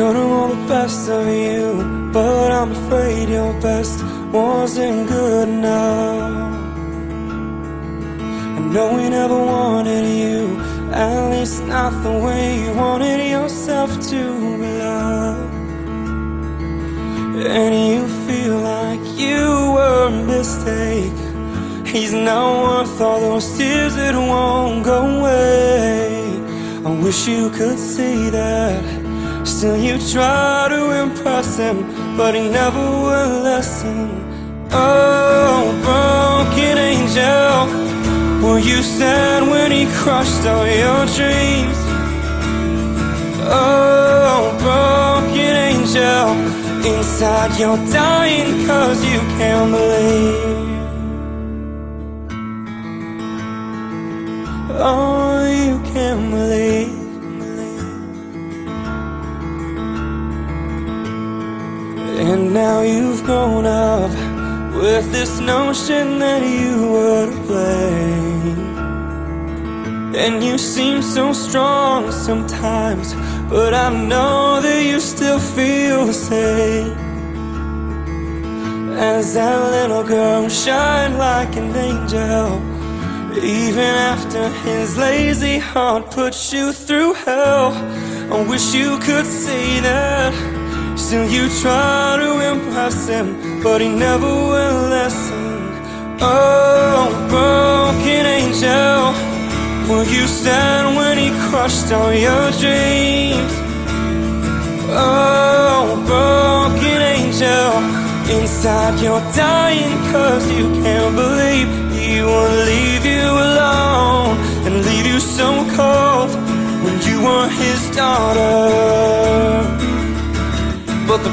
him all the best of you, but I'm afraid your best wasn't good enough. I know we never wanted you, at least not the way you wanted yourself to be loved. And you feel like you were a mistake. He's not worth all those tears that won't go away. I wish you could see that. Still you try to impress him But he never will listen Oh, broken angel Were you sad when he crushed all your dreams? Oh, broken angel Inside you're dying cause you can't believe And now you've grown up with this notion that you were to blame. And you seem so strong sometimes, but I know that you still feel the same. As that little girl shine like an angel, even after his lazy heart put you through hell. I wish you could see that. Still you try to impress him But he never will listen Oh, broken angel will you stand when he crushed all your dreams? Oh, broken angel Inside you're dying cause you can't believe He won't leave you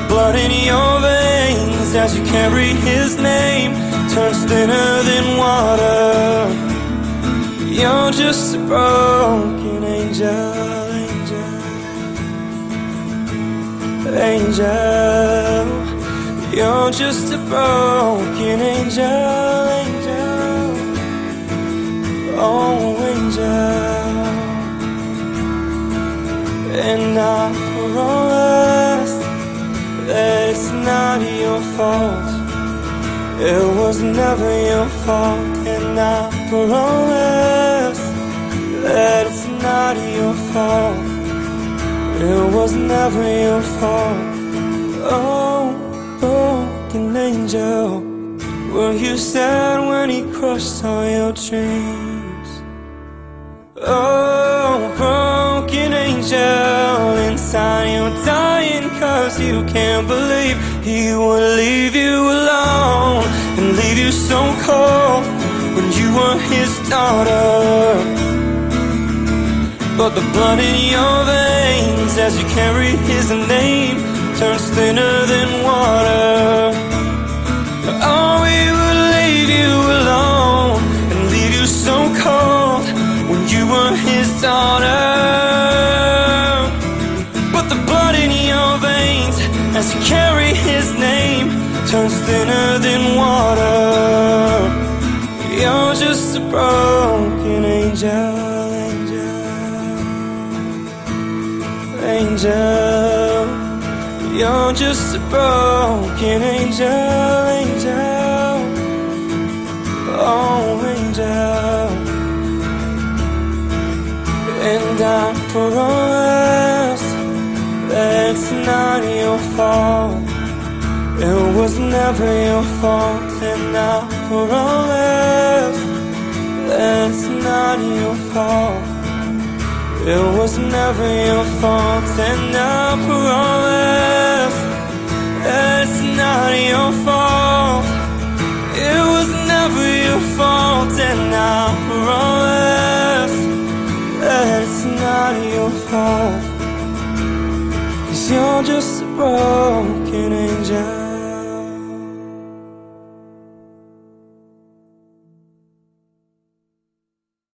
blood in your veins as you carry his name turns thinner than water. You're just a broken angel, angel, angel. You're just a broken angel, angel. Oh, angel. And I it's not your fault. It was never your fault, and I promise that it's not your fault. It was never your fault. Oh, broken angel, were you sad when he crushed all your dreams? Oh, broken angel, you can't believe he would leave you alone and leave you so cold when you were his daughter. But the blood in your veins as you carry his name turns thinner than water. As you carry his name turns thinner than water. You're just a broken angel, angel, angel. You're just a broken angel, angel. Oh, angel. And I that it's not your fault. It was never your fault, and I promise that it's not your fault. It was never your fault, and I promise that it's not your fault. It was never your fault, and I promise that it's not your fault. You're just a broken angel.